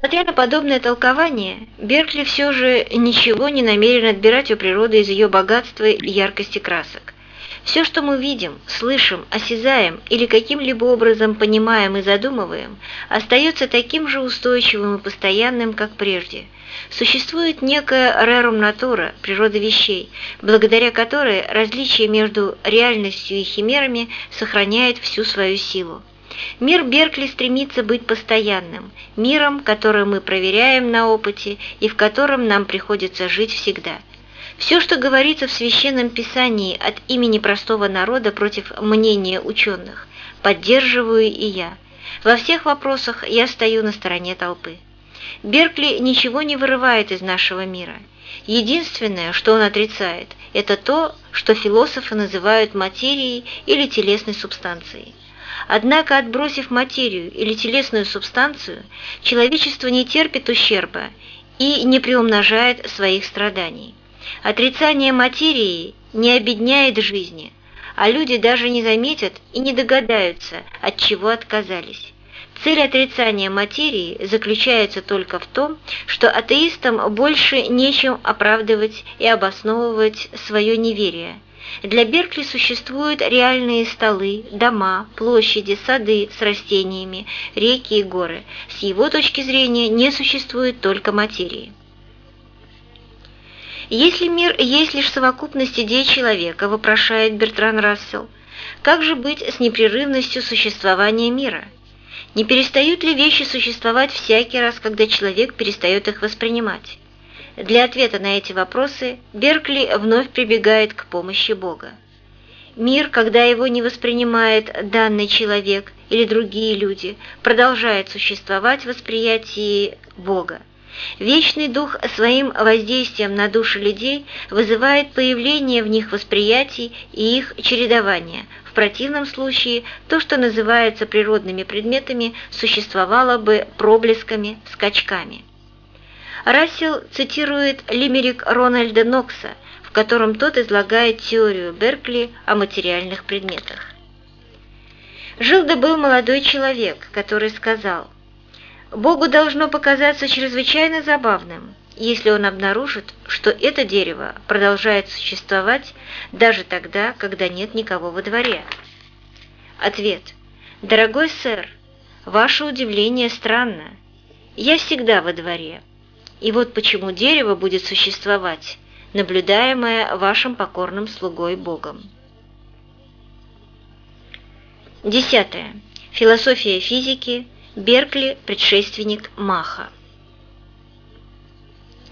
Несмотря на подобное толкование, Беркли все же ничего не намерен отбирать у природы из ее богатства и яркости красок. Все, что мы видим, слышим, осязаем или каким-либо образом понимаем и задумываем, остается таким же устойчивым и постоянным, как прежде. Существует некая рерум натура, природа вещей, благодаря которой различие между реальностью и химерами сохраняет всю свою силу. Мир Беркли стремится быть постоянным, миром, который мы проверяем на опыте и в котором нам приходится жить всегда. Все, что говорится в Священном Писании от имени простого народа против мнения ученых, поддерживаю и я. Во всех вопросах я стою на стороне толпы. Беркли ничего не вырывает из нашего мира. Единственное, что он отрицает, это то, что философы называют материей или телесной субстанцией. Однако, отбросив материю или телесную субстанцию, человечество не терпит ущерба и не приумножает своих страданий. Отрицание материи не обедняет жизни, а люди даже не заметят и не догадаются, от чего отказались. Цель отрицания материи заключается только в том, что атеистам больше нечем оправдывать и обосновывать свое неверие – для Беркли существуют реальные столы, дома, площади, сады с растениями, реки и горы. С его точки зрения не существует только материи. Если мир есть лишь совокупность идей человека, вопрошает Бертран Рассел, как же быть с непрерывностью существования мира? Не перестают ли вещи существовать всякий раз, когда человек перестает их воспринимать? Для ответа на эти вопросы Беркли вновь прибегает к помощи Бога. Мир, когда его не воспринимает данный человек или другие люди, продолжает существовать в восприятии Бога. Вечный Дух своим воздействием на души людей вызывает появление в них восприятий и их чередование. В противном случае то, что называется природными предметами, существовало бы проблесками, скачками. Рассел цитирует лимерик Рональда Нокса, в котором тот излагает теорию Беркли о материальных предметах. Жил да был молодой человек, который сказал, «Богу должно показаться чрезвычайно забавным, если он обнаружит, что это дерево продолжает существовать даже тогда, когда нет никого во дворе». Ответ. «Дорогой сэр, ваше удивление странно. Я всегда во дворе, и вот почему дерево будет существовать, наблюдаемое вашим покорным слугой Богом. Десятое. Философия физики. Беркли, предшественник Маха.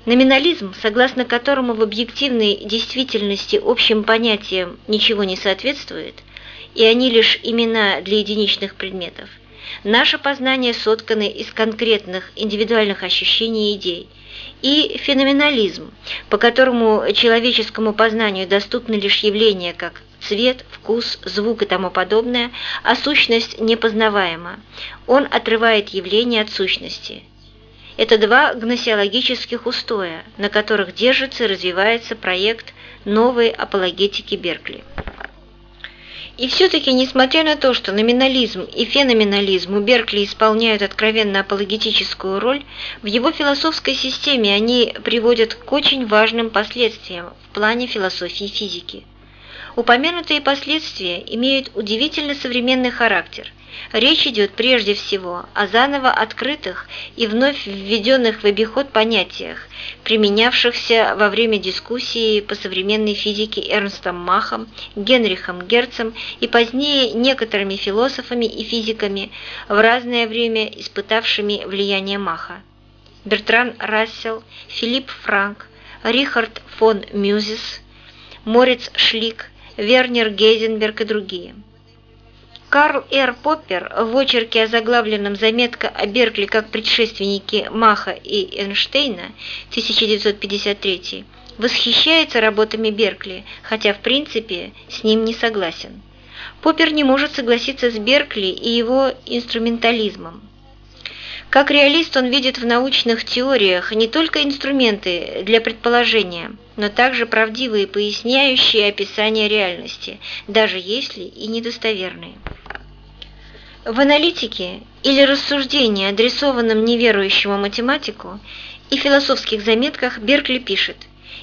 Номинализм, согласно которому в объективной действительности общим понятиям ничего не соответствует, и они лишь имена для единичных предметов – Наше познание соткано из конкретных индивидуальных ощущений и идей, и феноменализм, по которому человеческому познанию доступны лишь явления как цвет, вкус, звук и тому подобное, а сущность непознаваема. Он отрывает явление от сущности. Это два гносеологических устоя, на которых держится и развивается проект новой апологетики Беркли. И все-таки, несмотря на то, что номинализм и феноменализм у Беркли исполняют откровенно апологетическую роль, в его философской системе они приводят к очень важным последствиям в плане философии физики. Упомянутые последствия имеют удивительно современный характер – Речь идет прежде всего о заново открытых и вновь введенных в обиход понятиях, применявшихся во время дискуссии по современной физике Эрнстом Махом, Генрихом Герцем и позднее некоторыми философами и физиками, в разное время испытавшими влияние Маха. Бертран Рассел, Филипп Франк, Рихард фон Мюзес, Мориц Шлик, Вернер Гейзенберг и другие – Карл Р. Поппер в очерке, озаглавленном «Заметка о Беркли как предшественнике Маха и Эйнштейна» 1953 восхищается работами Беркли, хотя в принципе с ним не согласен. Поппер не может согласиться с Беркли и его инструментализмом. Как реалист он видит в научных теориях не только инструменты для предположения, но также правдивые поясняющие описания реальности, даже если и недостоверные. В аналитике или рассуждении, адресованном неверующему математику, и философских заметках Беркли пишет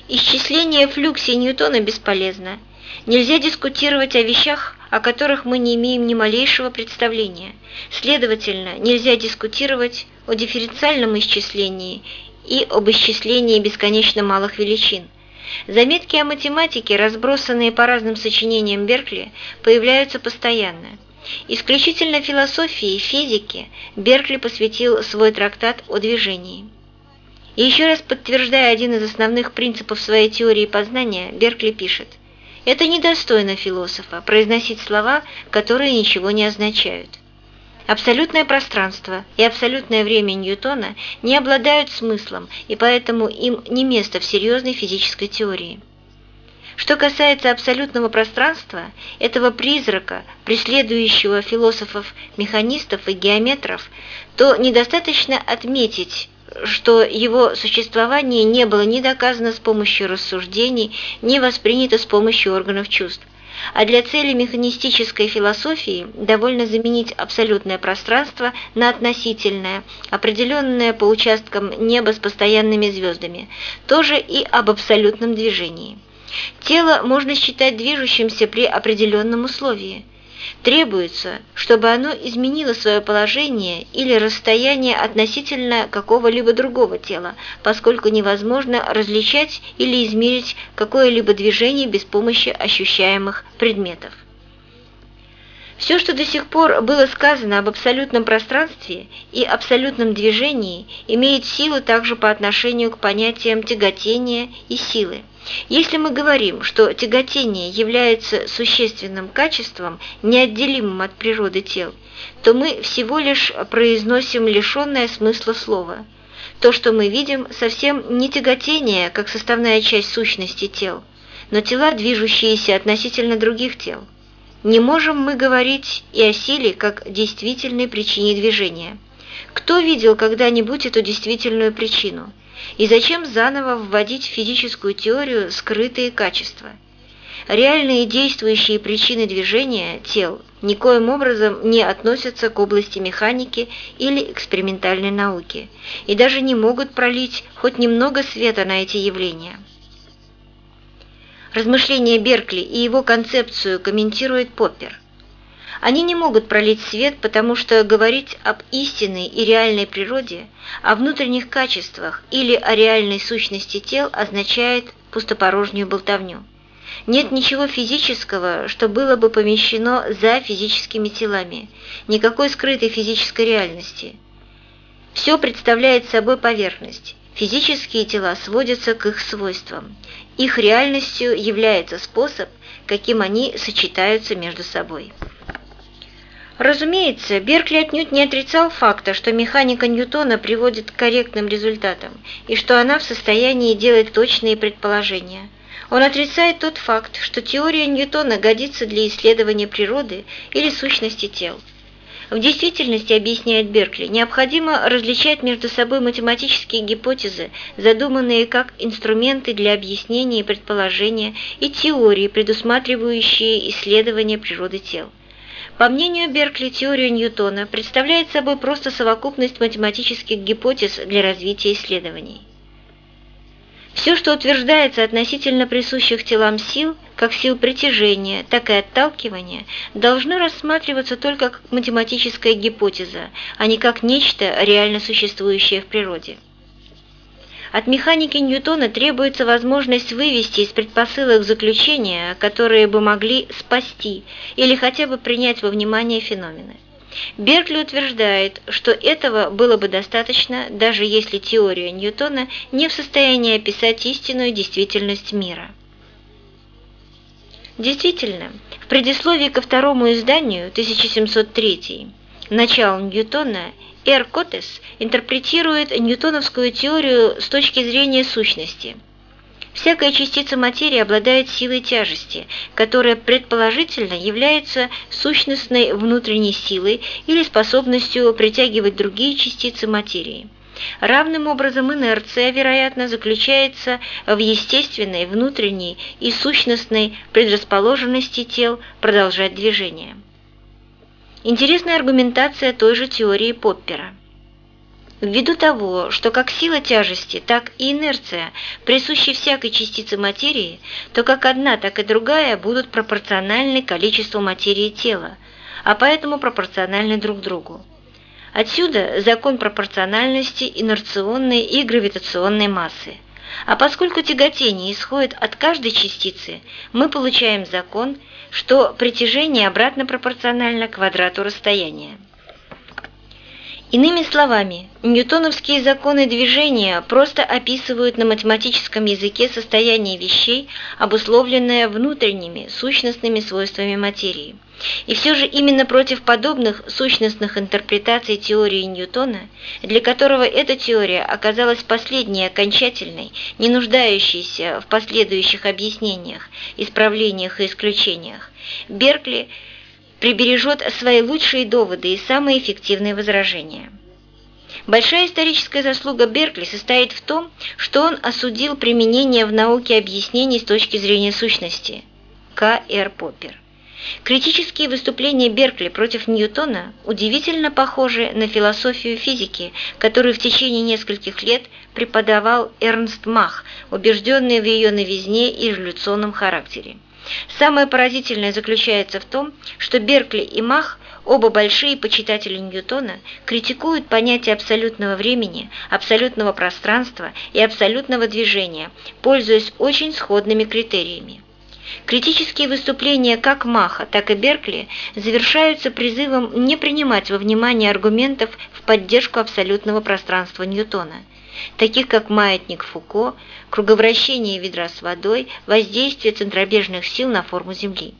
«Исчисление флюксии Ньютона бесполезно. Нельзя дискутировать о вещах, о которых мы не имеем ни малейшего представления. Следовательно, нельзя дискутировать о дифференциальном исчислении и об исчислении бесконечно малых величин. Заметки о математике, разбросанные по разным сочинениям Беркли, появляются постоянно. Исключительно философии и физике Беркли посвятил свой трактат о движении. И еще раз подтверждая один из основных принципов своей теории познания, Беркли пишет – это недостойно философа – произносить слова, которые ничего не означают. Абсолютное пространство и абсолютное время Ньютона не обладают смыслом, и поэтому им не место в серьезной физической теории. Что касается абсолютного пространства, этого призрака, преследующего философов-механистов и геометров, то недостаточно отметить, что его существование не было ни доказано с помощью рассуждений, ни воспринято с помощью органов чувств. А для цели механистической философии довольно заменить абсолютное пространство на относительное, определенное по участкам неба с постоянными звездами, тоже и об абсолютном движении. Тело можно считать движущимся при определенном условии – Требуется, чтобы оно изменило свое положение или расстояние относительно какого-либо другого тела, поскольку невозможно различать или измерить какое-либо движение без помощи ощущаемых предметов. Все, что до сих пор было сказано об абсолютном пространстве и абсолютном движении, имеет силу также по отношению к понятиям тяготения и силы. Если мы говорим, что тяготение является существенным качеством, неотделимым от природы тел, то мы всего лишь произносим лишенное смысла слова. То, что мы видим, совсем не тяготение, как составная часть сущности тел, но тела, движущиеся относительно других тел. Не можем мы говорить и о силе как действительной причине движения. Кто видел когда-нибудь эту действительную причину? И зачем заново вводить в физическую теорию скрытые качества? Реальные действующие причины движения тел никоим образом не относятся к области механики или экспериментальной науки и даже не могут пролить хоть немного света на эти явления. Размышления Беркли и его концепцию комментирует Поппер. Они не могут пролить свет, потому что говорить об истинной и реальной природе, о внутренних качествах или о реальной сущности тел означает пустопорожнюю болтовню. Нет ничего физического, что было бы помещено за физическими телами, никакой скрытой физической реальности. Все представляет собой поверхность. Физические тела сводятся к их свойствам. Их реальностью является способ, каким они сочетаются между собой. Разумеется, Беркли отнюдь не отрицал факта, что механика Ньютона приводит к корректным результатам и что она в состоянии делать точные предположения. Он отрицает тот факт, что теория Ньютона годится для исследования природы или сущности тел. В действительности, объясняет Беркли, необходимо различать между собой математические гипотезы, задуманные как инструменты для объяснения и предположения, и теории, предусматривающие исследование природы тел. По мнению Беркли, теория Ньютона представляет собой просто совокупность математических гипотез для развития исследований. Все, что утверждается относительно присущих телам сил, как сил притяжения, так и отталкивания, должно рассматриваться только как математическая гипотеза, а не как нечто реально существующее в природе. От механики Ньютона требуется возможность вывести из предпосылок заключения, которые бы могли спасти или хотя бы принять во внимание феномены. Беркли утверждает, что этого было бы достаточно, даже если теория Ньютона не в состоянии описать истинную действительность мира. Действительно, в предисловии ко второму изданию 1703 «Начало Ньютона» Эр Котес интерпретирует ньютоновскую теорию с точки зрения сущности – Всякая частица материи обладает силой тяжести, которая предположительно является сущностной внутренней силой или способностью притягивать другие частицы материи. Равным образом инерция, вероятно, заключается в естественной, внутренней и сущностной предрасположенности тел продолжать движение. Интересная аргументация той же теории Поппера. Ввиду того, что как сила тяжести, так и инерция присущи всякой частице материи, то как одна, так и другая будут пропорциональны количеству материи тела, а поэтому пропорциональны друг другу. Отсюда закон пропорциональности инерционной и гравитационной массы. А поскольку тяготение исходит от каждой частицы, мы получаем закон, что притяжение обратно пропорционально квадрату расстояния. Иными словами, ньютоновские законы движения просто описывают на математическом языке состояние вещей, обусловленное внутренними сущностными свойствами материи. И все же именно против подобных сущностных интерпретаций теории Ньютона, для которого эта теория оказалась последней окончательной, не нуждающейся в последующих объяснениях, исправлениях и исключениях, Беркли – прибережет свои лучшие доводы и самые эффективные возражения. Большая историческая заслуга Беркли состоит в том, что он осудил применение в науке объяснений с точки зрения сущности. К. Р. Поппер. Критические выступления Беркли против Ньютона удивительно похожи на философию физики, которую в течение нескольких лет преподавал Эрнст Мах, убежденный в ее новизне и революционном характере. Самое поразительное заключается в том, что Беркли и Мах, оба большие почитатели Ньютона, критикуют понятие абсолютного времени, абсолютного пространства и абсолютного движения, пользуясь очень сходными критериями. Критические выступления как Маха, так и Беркли завершаются призывом не принимать во внимание аргументов в поддержку абсолютного пространства Ньютона – таких как маятник Фуко, круговращение ведра с водой, воздействие центробежных сил на форму Земли,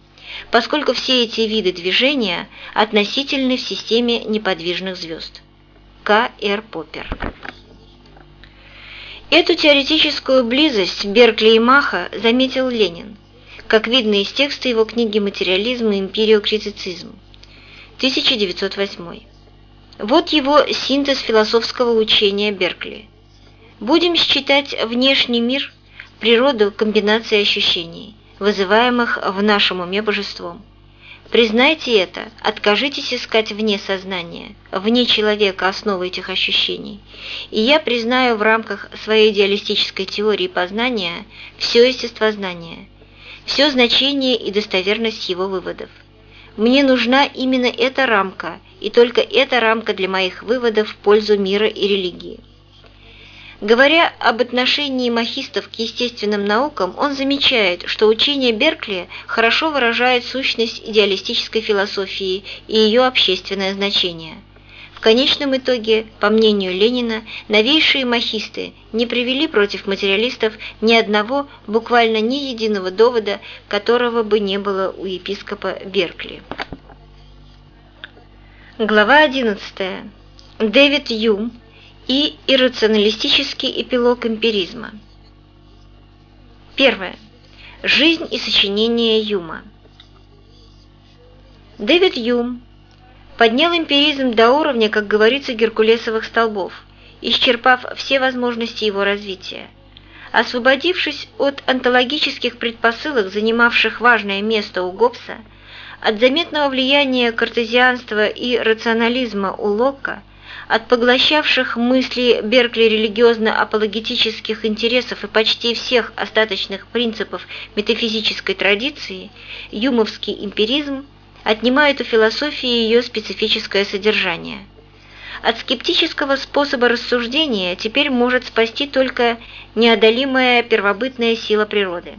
поскольку все эти виды движения относительны в системе неподвижных звезд. К. Р. Поппер. Эту теоретическую близость Беркли и Маха заметил Ленин, как видно из текста его книги «Материализм и империокритицизм» 1908. Вот его синтез философского учения Беркли – Будем считать внешний мир, природу комбинации ощущений, вызываемых в нашем уме божеством. Признайте это, откажитесь искать вне сознания, вне человека основы этих ощущений, и я признаю в рамках своей идеалистической теории познания все естествознание, все значение и достоверность его выводов. Мне нужна именно эта рамка, и только эта рамка для моих выводов в пользу мира и религии. Говоря об отношении махистов к естественным наукам, он замечает, что учение Беркли хорошо выражает сущность идеалистической философии и ее общественное значение. В конечном итоге, по мнению Ленина, новейшие махисты не привели против материалистов ни одного, буквально ни единого довода, которого бы не было у епископа Беркли. Глава 11. Дэвид Юм и иррационалистический эпилог эмпиризма. Первое. Жизнь и сочинение Юма. Дэвид Юм поднял эмпиризм до уровня, как говорится, геркулесовых столбов, исчерпав все возможности его развития. Освободившись от онтологических предпосылок, занимавших важное место у Гоббса, от заметного влияния картезианства и рационализма у Локка, от поглощавших мысли Беркли религиозно-апологетических интересов и почти всех остаточных принципов метафизической традиции, юмовский эмпиризм отнимает у философии ее специфическое содержание. От скептического способа рассуждения теперь может спасти только неодолимая первобытная сила природы.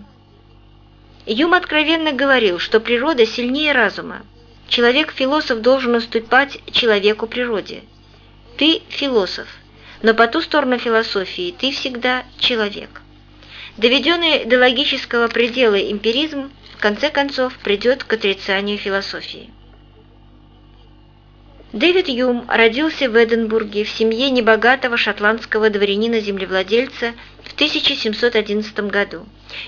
Юм откровенно говорил, что природа сильнее разума. Человек-философ должен уступать человеку-природе – ты философ, но по ту сторону философии ты всегда человек. Доведенный до логического предела эмпиризм в конце концов придет к отрицанию философии. Дэвид Юм родился в Эдинбурге в семье небогатого шотландского дворянина-землевладельца в 1711 году.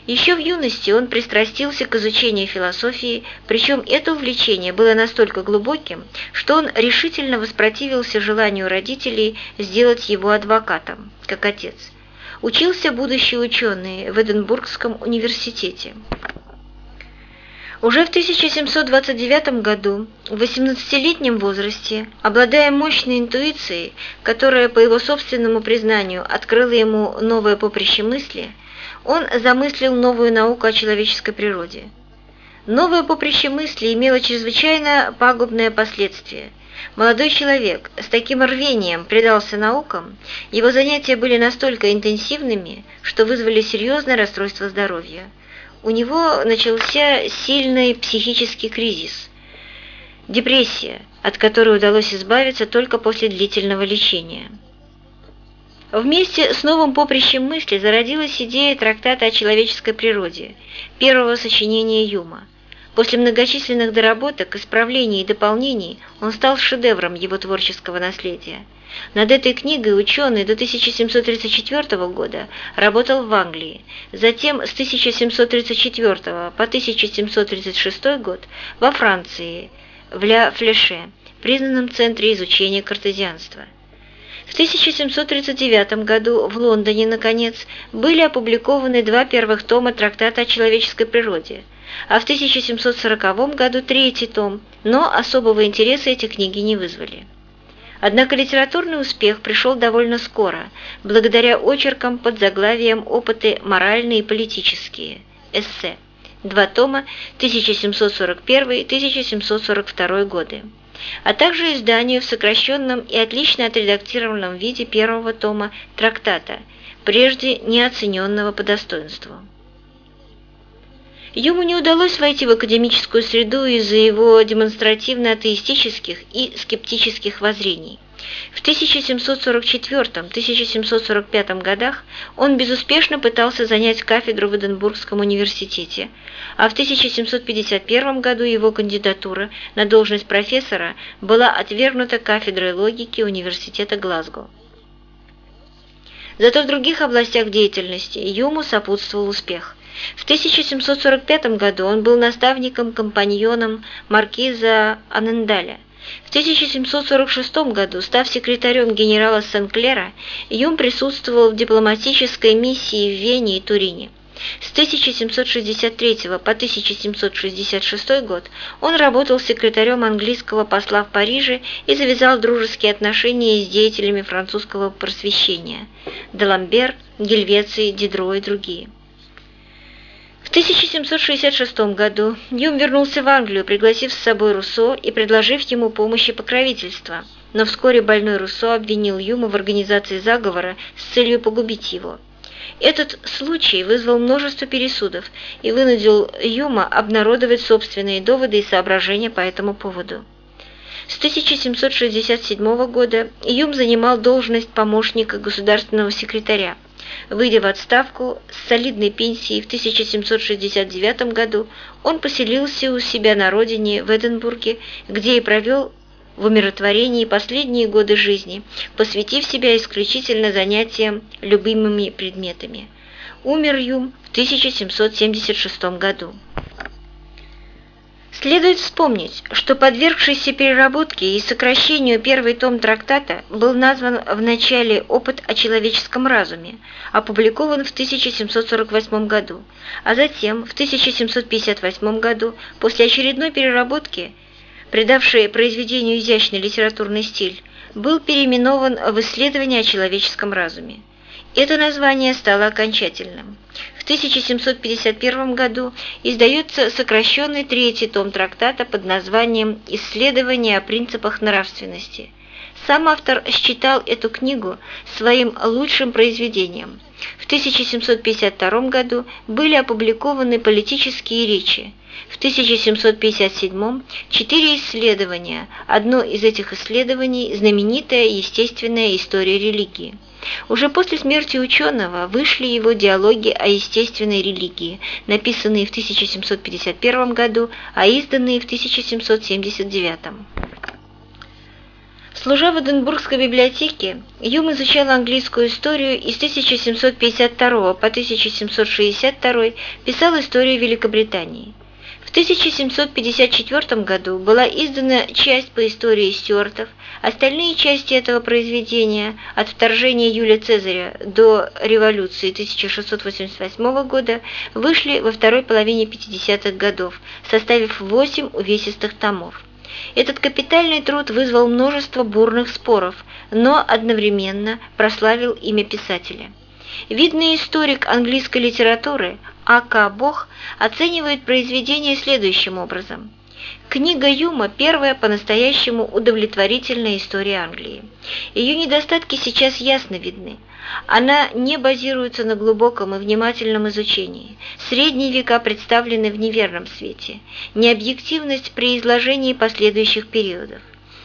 Еще в юности он пристрастился к изучению философии, причем это увлечение было настолько глубоким, что он решительно воспротивился желанию родителей сделать его адвокатом, как отец. Учился будущий ученый в Эдинбургском университете. Уже в 1729 году, в 18-летнем возрасте, обладая мощной интуицией, которая, по его собственному признанию, открыла ему новое поприще мысли, он замыслил новую науку о человеческой природе. Новое поприще мысли имело чрезвычайно пагубное последствие. Молодой человек с таким рвением предался наукам, его занятия были настолько интенсивными, что вызвали серьезное расстройство здоровья у него начался сильный психический кризис, депрессия, от которой удалось избавиться только после длительного лечения. Вместе с новым поприщем мысли зародилась идея трактата о человеческой природе, первого сочинения Юма – После многочисленных доработок, исправлений и дополнений он стал шедевром его творческого наследия. Над этой книгой ученый до 1734 года работал в Англии, затем с 1734 по 1736 год во Франции, в Ля Флеше, признанном центре изучения картезианства. В 1739 году в Лондоне, наконец, были опубликованы два первых тома трактата о человеческой природе – а в 1740 году третий том, но особого интереса эти книги не вызвали. Однако литературный успех пришел довольно скоро, благодаря очеркам под заглавием «Опыты моральные и политические» эссе, два тома 1741-1742 годы, а также изданию в сокращенном и отлично отредактированном виде первого тома трактата, прежде неоцененного по достоинству. Юму не удалось войти в академическую среду из-за его демонстративно-атеистических и скептических воззрений. В 1744-1745 годах он безуспешно пытался занять кафедру в Эдинбургском университете, а в 1751 году его кандидатура на должность профессора была отвергнута кафедрой логики Университета Глазго. Зато в других областях деятельности Юму сопутствовал успех – в 1745 году он был наставником-компаньоном маркиза Анендаля. В 1746 году, став секретарем генерала Сен-Клера, Юм присутствовал в дипломатической миссии в Вене и Турине. С 1763 по 1766 год он работал секретарем английского посла в Париже и завязал дружеские отношения с деятелями французского просвещения – Деламбер, Гельвеций, Дидро и другие. В 1766 году Юм вернулся в Англию, пригласив с собой Руссо и предложив ему помощь и покровительство. Но вскоре больной Руссо обвинил Юма в организации заговора с целью погубить его. Этот случай вызвал множество пересудов и вынудил Юма обнародовать собственные доводы и соображения по этому поводу. С 1767 года Юм занимал должность помощника государственного секретаря. Выйдя в отставку с солидной пенсией в 1769 году, он поселился у себя на родине в Эдинбурге, где и провел в умиротворении последние годы жизни, посвятив себя исключительно занятиям любимыми предметами. Умер Юм в 1776 году. Следует вспомнить, что подвергшийся переработке и сокращению первый том трактата был назван в начале «Опыт о человеческом разуме», опубликован в 1748 году, а затем в 1758 году, после очередной переработки, придавшей произведению изящный литературный стиль, был переименован в «Исследование о человеческом разуме». Это название стало окончательным. В 1751 году издается сокращенный третий том трактата под названием «Исследование о принципах нравственности». Сам автор считал эту книгу своим лучшим произведением. В 1752 году были опубликованы политические речи. В 1757 четыре исследования. Одно из этих исследований – знаменитая естественная история религии. Уже после смерти ученого вышли его диалоги о естественной религии, написанные в 1751 году, а изданные в 1779. Служа в Эдинбургской библиотеке, Юм изучал английскую историю и с 1752 по 1762 писал историю Великобритании. В 1754 году была издана часть по истории стюартов, остальные части этого произведения от вторжения Юлия Цезаря до революции 1688 года вышли во второй половине 50-х годов, составив восемь увесистых томов. Этот капитальный труд вызвал множество бурных споров, но одновременно прославил имя писателя. Видный историк английской литературы А.К. Бог оценивает произведение следующим образом. Книга Юма – первая по-настоящему удовлетворительная история Англии. Ее недостатки сейчас ясно видны. Она не базируется на глубоком и внимательном изучении. Средние века представлены в неверном свете. Необъективность при изложении последующих периодов.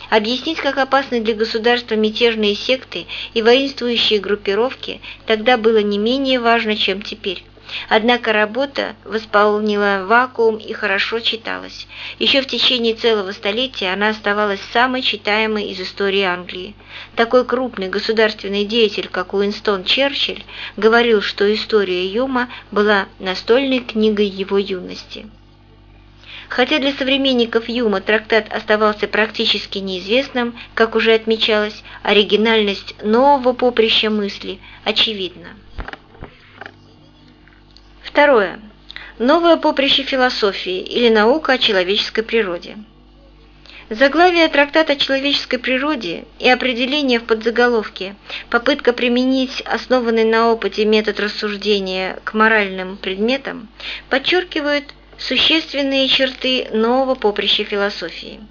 Объяснить, как опасны для государства мятежные секты и воинствующие группировки, тогда было не менее важно, чем теперь. Однако работа восполнила вакуум и хорошо читалась. Еще в течение целого столетия она оставалась самой читаемой из истории Англии. Такой крупный государственный деятель, как Уинстон Черчилль, говорил, что история Юма была настольной книгой его юности. Хотя для современников Юма трактат оставался практически неизвестным, как уже отмечалось, оригинальность нового поприща мысли очевидна. Второе. Новое поприще философии или наука о человеческой природе. Заглавие трактата о человеческой природе и определение в подзаголовке «Попытка применить основанный на опыте метод рассуждения к моральным предметам» подчеркивают существенные черты нового поприща философии.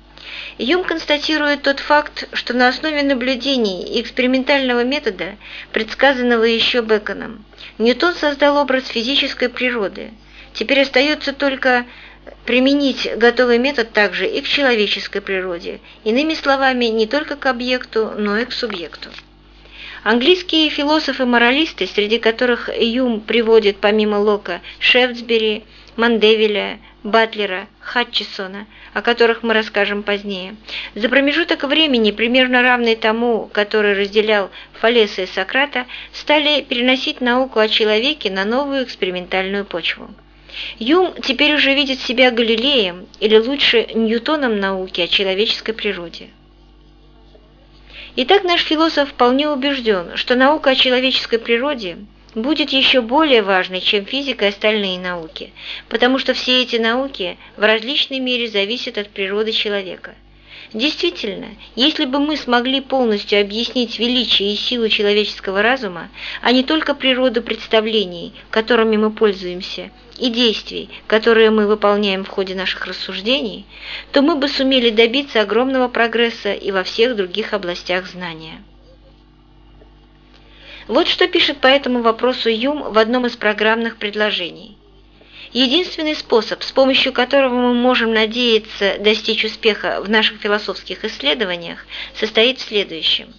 Юм констатирует тот факт, что на основе наблюдений и экспериментального метода, предсказанного еще Беконом, Ньютон создал образ физической природы. Теперь остается только применить готовый метод также и к человеческой природе, иными словами, не только к объекту, но и к субъекту. Английские философы-моралисты, среди которых Юм приводит помимо Лока Шефтсбери, Мандевиля, Батлера, Хатчесона, о которых мы расскажем позднее, за промежуток времени, примерно равный тому, который разделял Фалеса и Сократа, стали переносить науку о человеке на новую экспериментальную почву. Юм теперь уже видит себя Галилеем, или лучше Ньютоном науки о человеческой природе. Итак, наш философ вполне убежден, что наука о человеческой природе будет еще более важной, чем физика и остальные науки, потому что все эти науки в различной мере зависят от природы человека – Действительно, если бы мы смогли полностью объяснить величие и силу человеческого разума, а не только природу представлений, которыми мы пользуемся, и действий, которые мы выполняем в ходе наших рассуждений, то мы бы сумели добиться огромного прогресса и во всех других областях знания. Вот что пишет по этому вопросу Юм в одном из программных предложений. Единственный способ, с помощью которого мы можем надеяться достичь успеха в наших философских исследованиях, состоит в следующем.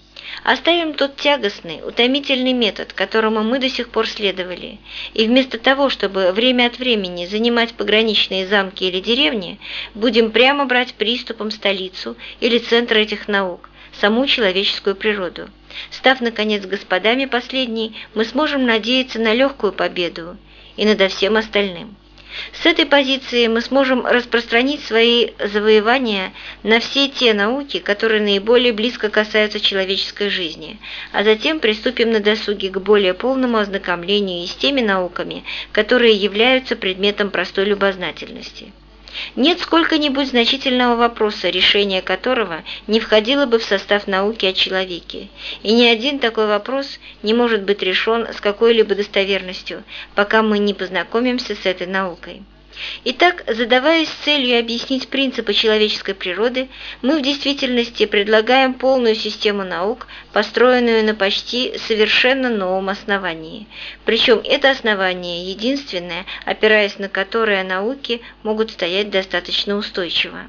Оставим тот тягостный, утомительный метод, которому мы до сих пор следовали, и вместо того, чтобы время от времени занимать пограничные замки или деревни, будем прямо брать приступом столицу или центр этих наук, саму человеческую природу. Став, наконец, господами последней, мы сможем надеяться на легкую победу и над всем остальным. С этой позиции мы сможем распространить свои завоевания на все те науки, которые наиболее близко касаются человеческой жизни, а затем приступим на досуге к более полному ознакомлению и с теми науками, которые являются предметом простой любознательности. Нет сколько-нибудь значительного вопроса, решение которого не входило бы в состав науки о человеке, и ни один такой вопрос не может быть решен с какой-либо достоверностью, пока мы не познакомимся с этой наукой. Итак, задаваясь целью объяснить принципы человеческой природы, мы в действительности предлагаем полную систему наук, построенную на почти совершенно новом основании. Причем это основание единственное, опираясь на которое науки могут стоять достаточно устойчиво.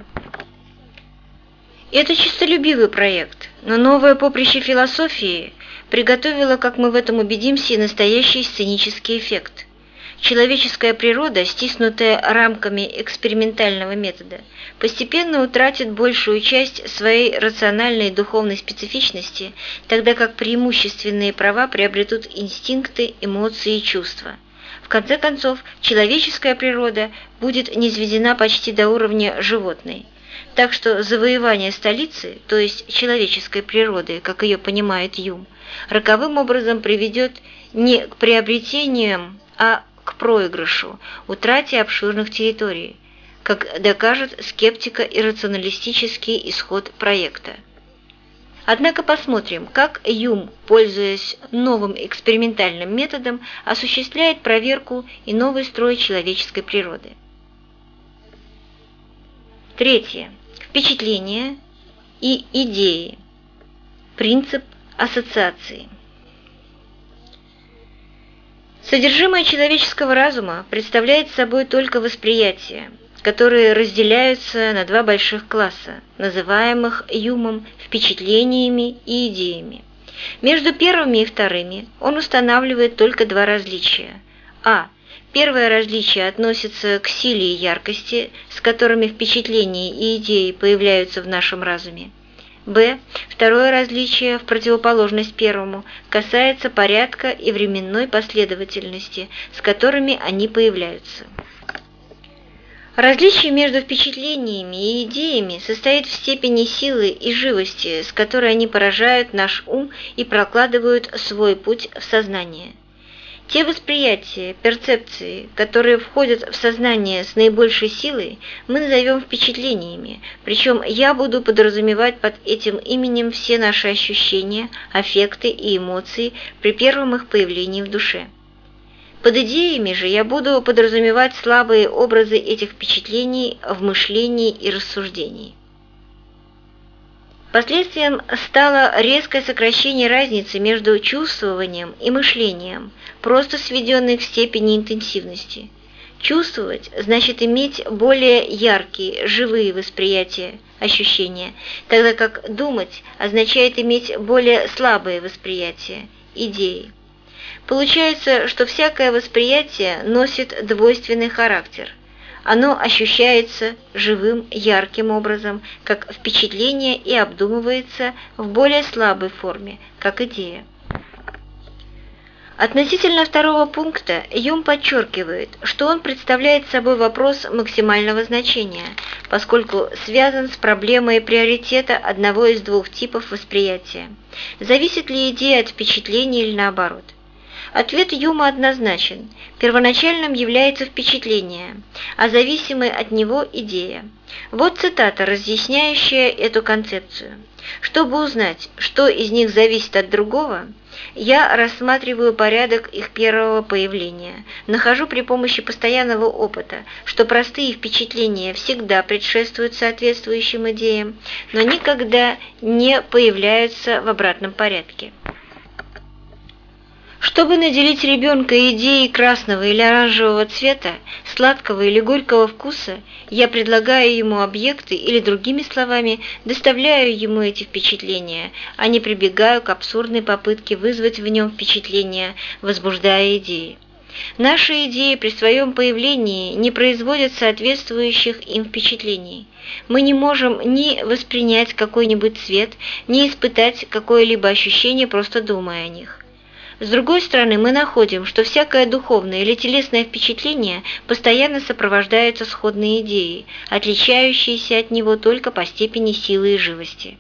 Это чистолюбивый проект, но новое поприще философии приготовило, как мы в этом убедимся, настоящий сценический эффект – человеческая природа, стиснутая рамками экспериментального метода, постепенно утратит большую часть своей рациональной и духовной специфичности, тогда как преимущественные права приобретут инстинкты, эмоции и чувства. В конце концов, человеческая природа будет низведена почти до уровня животной. Так что завоевание столицы, то есть человеческой природы, как ее понимает Юм, роковым образом приведет не к приобретениям, а к проигрышу, утрате обширных территорий, как докажет скептико-иррационалистический исход проекта. Однако посмотрим, как Юм, пользуясь новым экспериментальным методом, осуществляет проверку и новый строй человеческой природы. Третье. Впечатления и идеи. Принцип ассоциации. Содержимое человеческого разума представляет собой только восприятие, которые разделяются на два больших класса, называемых юмом впечатлениями и идеями. Между первыми и вторыми он устанавливает только два различия. А. Первое различие относится к силе и яркости, с которыми впечатления и идеи появляются в нашем разуме. Б. Второе различие, в противоположность первому, касается порядка и временной последовательности, с которыми они появляются. Различие между впечатлениями и идеями состоит в степени силы и живости, с которой они поражают наш ум и прокладывают свой путь в сознание. Те восприятия, перцепции, которые входят в сознание с наибольшей силой, мы назовем впечатлениями, причем я буду подразумевать под этим именем все наши ощущения, аффекты и эмоции при первом их появлении в душе. Под идеями же я буду подразумевать слабые образы этих впечатлений в мышлении и рассуждении. Последствием стало резкое сокращение разницы между чувствованием и мышлением, просто сведенной к степени интенсивности. Чувствовать значит иметь более яркие, живые восприятия, ощущения, тогда как думать означает иметь более слабые восприятия, идеи. Получается, что всякое восприятие носит двойственный характер. Оно ощущается живым, ярким образом, как впечатление и обдумывается в более слабой форме, как идея. Относительно второго пункта Юм подчеркивает, что он представляет собой вопрос максимального значения, поскольку связан с проблемой приоритета одного из двух типов восприятия. Зависит ли идея от впечатления или наоборот? Ответ Юма однозначен. Первоначальным является впечатление, а зависимой от него идея. Вот цитата, разъясняющая эту концепцию. Чтобы узнать, что из них зависит от другого, я рассматриваю порядок их первого появления, нахожу при помощи постоянного опыта, что простые впечатления всегда предшествуют соответствующим идеям, но никогда не появляются в обратном порядке. Чтобы наделить ребенка идеей красного или оранжевого цвета, сладкого или горького вкуса, я предлагаю ему объекты или, другими словами, доставляю ему эти впечатления, а не прибегаю к абсурдной попытке вызвать в нем впечатления, возбуждая идеи. Наши идеи при своем появлении не производят соответствующих им впечатлений. Мы не можем ни воспринять какой-нибудь цвет, ни испытать какое-либо ощущение, просто думая о них. С другой стороны, мы находим, что всякое духовное или телесное впечатление постоянно сопровождается сходной идеей, отличающейся от него только по степени силы и живости.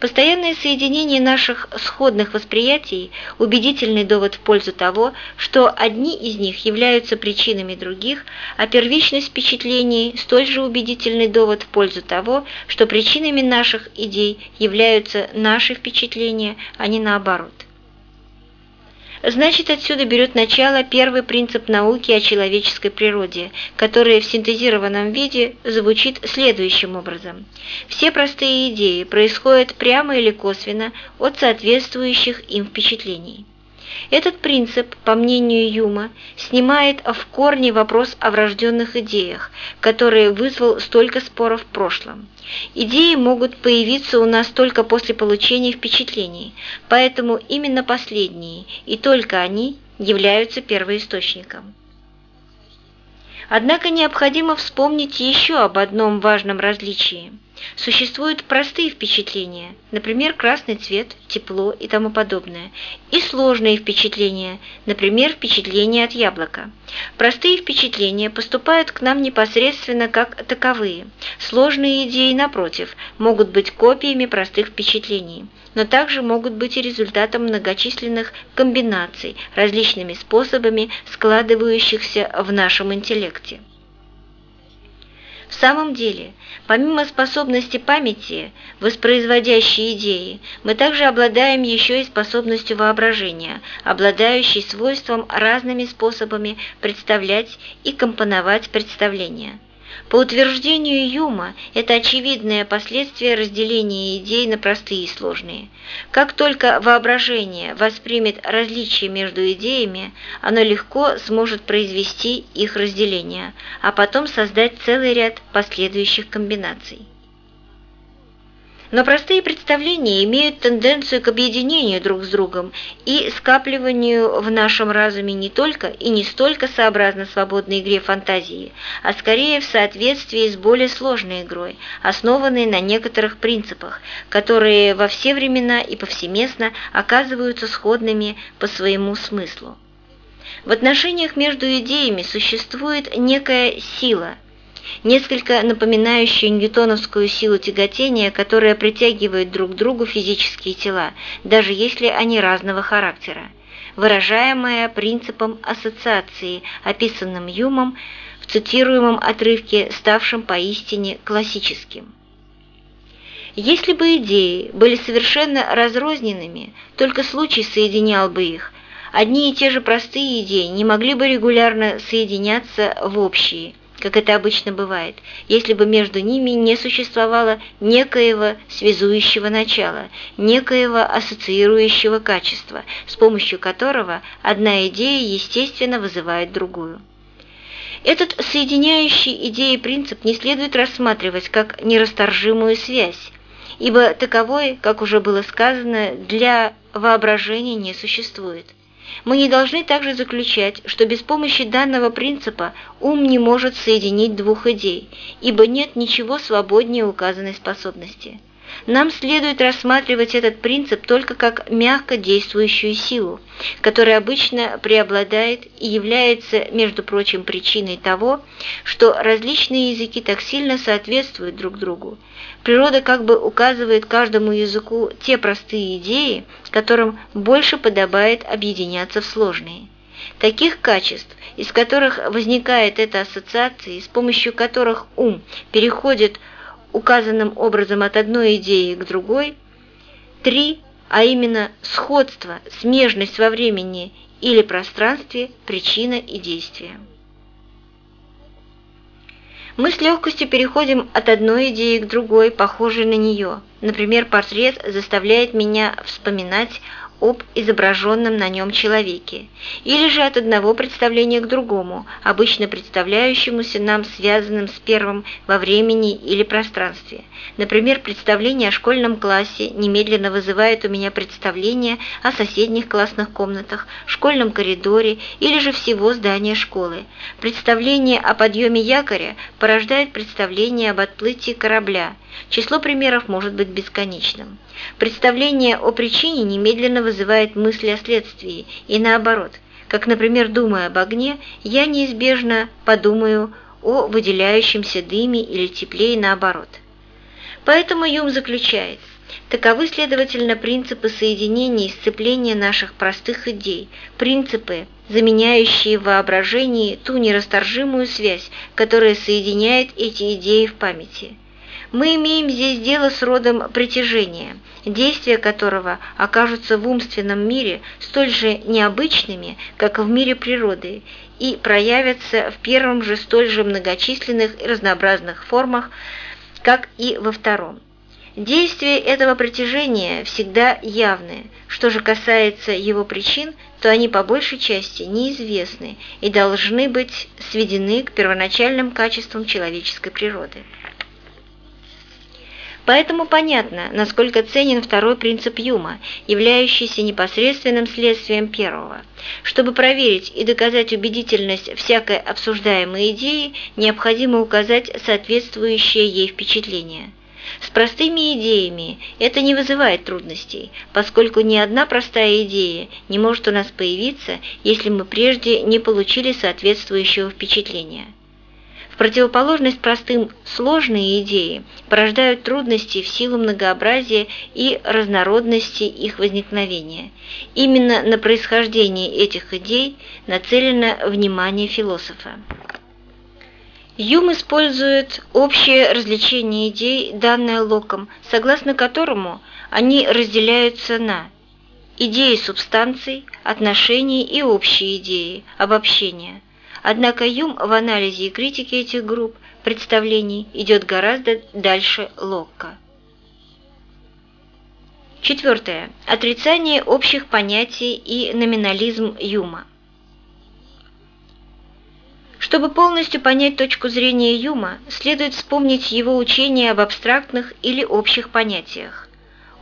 Постоянное соединение наших сходных восприятий – убедительный довод в пользу того, что одни из них являются причинами других, а первичность впечатлений – столь же убедительный довод в пользу того, что причинами наших идей являются наши впечатления, а не наоборот. Значит, отсюда берет начало первый принцип науки о человеческой природе, который в синтезированном виде звучит следующим образом. Все простые идеи происходят прямо или косвенно от соответствующих им впечатлений. Этот принцип, по мнению Юма, снимает в корне вопрос о врожденных идеях, который вызвал столько споров в прошлом. Идеи могут появиться у нас только после получения впечатлений, поэтому именно последние, и только они, являются первоисточником. Однако необходимо вспомнить еще об одном важном различии. Существуют простые впечатления, например, красный цвет, тепло и тому подобное, и сложные впечатления, например, впечатления от яблока. Простые впечатления поступают к нам непосредственно как таковые. Сложные идеи, напротив, могут быть копиями простых впечатлений, но также могут быть и результатом многочисленных комбинаций, различными способами складывающихся в нашем интеллекте. В самом деле, помимо способности памяти, воспроизводящей идеи, мы также обладаем еще и способностью воображения, обладающей свойством разными способами представлять и компоновать представления. По утверждению Юма, это очевидное последствие разделения идей на простые и сложные. Как только воображение воспримет различия между идеями, оно легко сможет произвести их разделение, а потом создать целый ряд последующих комбинаций. Но простые представления имеют тенденцию к объединению друг с другом и скапливанию в нашем разуме не только и не столько сообразно свободной игре фантазии, а скорее в соответствии с более сложной игрой, основанной на некоторых принципах, которые во все времена и повсеместно оказываются сходными по своему смыслу. В отношениях между идеями существует некая сила – несколько напоминающую ньютоновскую силу тяготения, которая притягивает друг к другу физические тела, даже если они разного характера, выражаемая принципом ассоциации, описанным Юмом в цитируемом отрывке, ставшем поистине классическим. Если бы идеи были совершенно разрозненными, только случай соединял бы их, одни и те же простые идеи не могли бы регулярно соединяться в общие – как это обычно бывает, если бы между ними не существовало некоего связующего начала, некоего ассоциирующего качества, с помощью которого одна идея естественно вызывает другую. Этот соединяющий идеи принцип не следует рассматривать как нерасторжимую связь, ибо таковой, как уже было сказано, для воображения не существует. Мы не должны также заключать, что без помощи данного принципа ум не может соединить двух идей, ибо нет ничего свободнее указанной способности. Нам следует рассматривать этот принцип только как мягко действующую силу, которая обычно преобладает и является, между прочим, причиной того, что различные языки так сильно соответствуют друг другу. Природа как бы указывает каждому языку те простые идеи, которым больше подобает объединяться в сложные. Таких качеств, из которых возникает эта ассоциация, с помощью которых ум переходит указанным образом от одной идеи к другой, три, а именно сходство, смежность во времени или пространстве, причина и действие. Мы с легкостью переходим от одной идеи к другой, похожей на нее. Например, портрет заставляет меня вспоминать об изображенном на нем человеке, или же от одного представления к другому, обычно представляющемуся нам связанным с первым во времени или пространстве. Например, представление о школьном классе немедленно вызывает у меня представление о соседних классных комнатах, школьном коридоре или же всего здания школы. Представление о подъеме якоря порождает представление об отплытии корабля. Число примеров может быть бесконечным. Представление о причине немедленно вызывает мысли о следствии, и наоборот, как, например, думая об огне, я неизбежно подумаю о выделяющемся дыме или тепле и наоборот. Поэтому Юм заключает, таковы, следовательно, принципы соединения и сцепления наших простых идей, принципы, заменяющие в воображении ту нерасторжимую связь, которая соединяет эти идеи в памяти. Мы имеем здесь дело с родом притяжения, действия которого окажутся в умственном мире столь же необычными, как и в мире природы, и проявятся в первом же столь же многочисленных и разнообразных формах, как и во втором. Действия этого притяжения всегда явны. Что же касается его причин, то они по большей части неизвестны и должны быть сведены к первоначальным качествам человеческой природы. Поэтому понятно, насколько ценен второй принцип Юма, являющийся непосредственным следствием первого. Чтобы проверить и доказать убедительность всякой обсуждаемой идеи, необходимо указать соответствующее ей впечатление. С простыми идеями это не вызывает трудностей, поскольку ни одна простая идея не может у нас появиться, если мы прежде не получили соответствующего впечатления. Противоположность простым сложные идеи порождают трудности в силу многообразия и разнородности их возникновения. Именно на происхождение этих идей нацелено внимание философа. Юм использует общее развлечение идей, данное Локом, согласно которому они разделяются на идеи субстанций, отношений и общие идеи, обобщения. Однако Юм в анализе и критике этих групп представлений идет гораздо дальше Локка. Четвертое. Отрицание общих понятий и номинализм Юма. Чтобы полностью понять точку зрения Юма, следует вспомнить его учение об абстрактных или общих понятиях.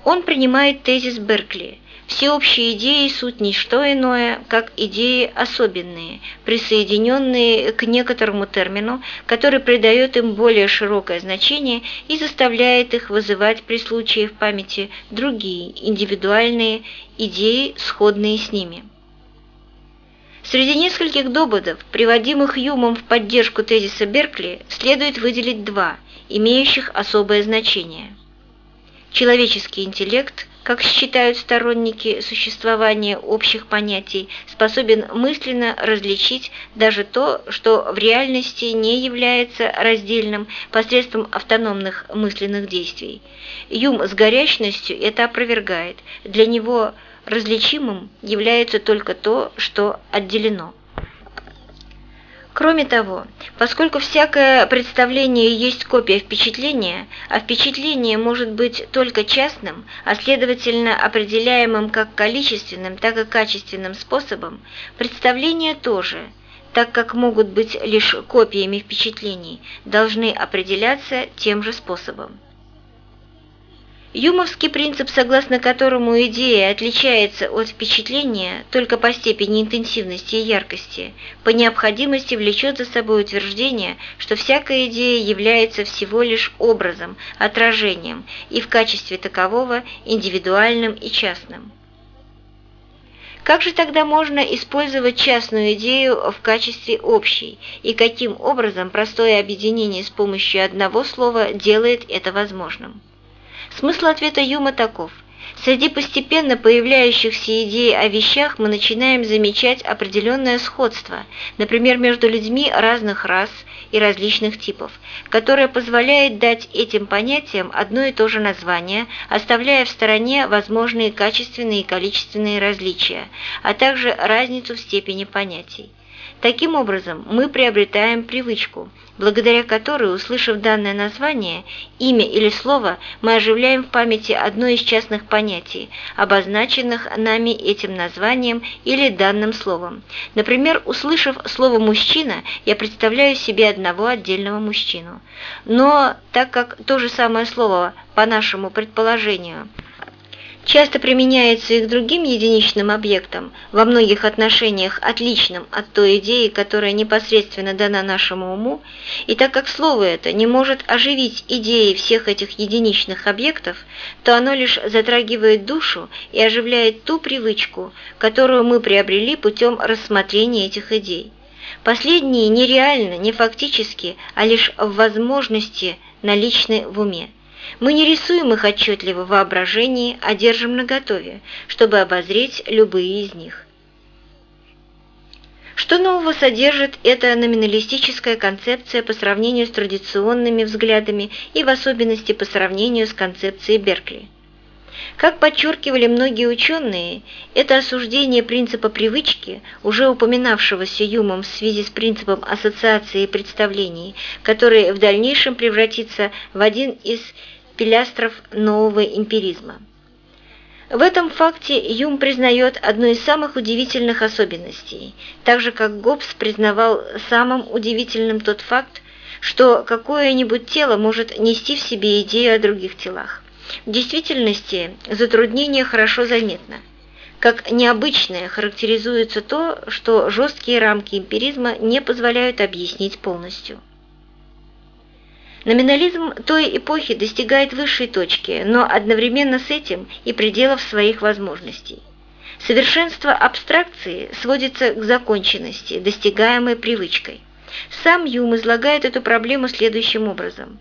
Он принимает тезис Беркли «Всеобщие идеи – суть не что иное, как идеи особенные, присоединенные к некоторому термину, который придает им более широкое значение и заставляет их вызывать при случае в памяти другие, индивидуальные идеи, сходные с ними». Среди нескольких доводов, приводимых Юмом в поддержку тезиса Беркли, следует выделить два, имеющих особое значение. Человеческий интеллект, как считают сторонники существования общих понятий, способен мысленно различить даже то, что в реальности не является раздельным посредством автономных мысленных действий. Юм с горячностью это опровергает. Для него – различимым является только то, что отделено. Кроме того, поскольку всякое представление есть копия впечатления, а впечатление может быть только частным, а следовательно определяемым как количественным, так и качественным способом, представления тоже, так как могут быть лишь копиями впечатлений, должны определяться тем же способом. Юмовский принцип, согласно которому идея отличается от впечатления только по степени интенсивности и яркости, по необходимости влечет за собой утверждение, что всякая идея является всего лишь образом, отражением и в качестве такового индивидуальным и частным. Как же тогда можно использовать частную идею в качестве общей, и каким образом простое объединение с помощью одного слова делает это возможным? Смысл ответа Юма таков. Среди постепенно появляющихся идей о вещах мы начинаем замечать определенное сходство, например, между людьми разных рас и различных типов, которое позволяет дать этим понятиям одно и то же название, оставляя в стороне возможные качественные и количественные различия, а также разницу в степени понятий. Таким образом, мы приобретаем привычку, благодаря которой, услышав данное название, имя или слово, мы оживляем в памяти одно из частных понятий, обозначенных нами этим названием или данным словом. Например, услышав слово «мужчина», я представляю себе одного отдельного мужчину. Но так как то же самое слово, по нашему предположению – часто применяется и к другим единичным объектам, во многих отношениях отличным от той идеи, которая непосредственно дана нашему уму, и так как слово это не может оживить идеи всех этих единичных объектов, то оно лишь затрагивает душу и оживляет ту привычку, которую мы приобрели путем рассмотрения этих идей. Последние нереально, не фактически, а лишь в возможности наличны в уме. Мы не рисуем их отчетливо в воображении, а держим наготове, чтобы обозреть любые из них. Что нового содержит эта номиналистическая концепция по сравнению с традиционными взглядами и в особенности по сравнению с концепцией Беркли? Как подчеркивали многие ученые, это осуждение принципа привычки, уже упоминавшегося Юмом в связи с принципом ассоциации представлений, который в дальнейшем превратится в один из пилястров нового эмпиризма. В этом факте Юм признает одну из самых удивительных особенностей, так же как Гоббс признавал самым удивительным тот факт, что какое-нибудь тело может нести в себе идею о других телах. В действительности затруднение хорошо заметно. Как необычное характеризуется то, что жесткие рамки эмпиризма не позволяют объяснить полностью. Номинализм той эпохи достигает высшей точки, но одновременно с этим и пределов своих возможностей. Совершенство абстракции сводится к законченности, достигаемой привычкой. Сам Юм излагает эту проблему следующим образом.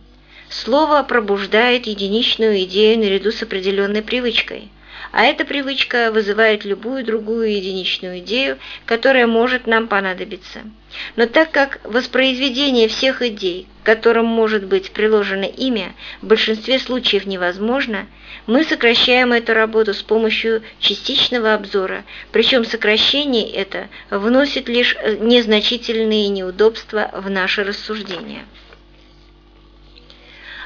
Слово пробуждает единичную идею наряду с определенной привычкой а эта привычка вызывает любую другую единичную идею, которая может нам понадобиться. Но так как воспроизведение всех идей, к которым может быть приложено имя, в большинстве случаев невозможно, мы сокращаем эту работу с помощью частичного обзора, причем сокращение это вносит лишь незначительные неудобства в наше рассуждение.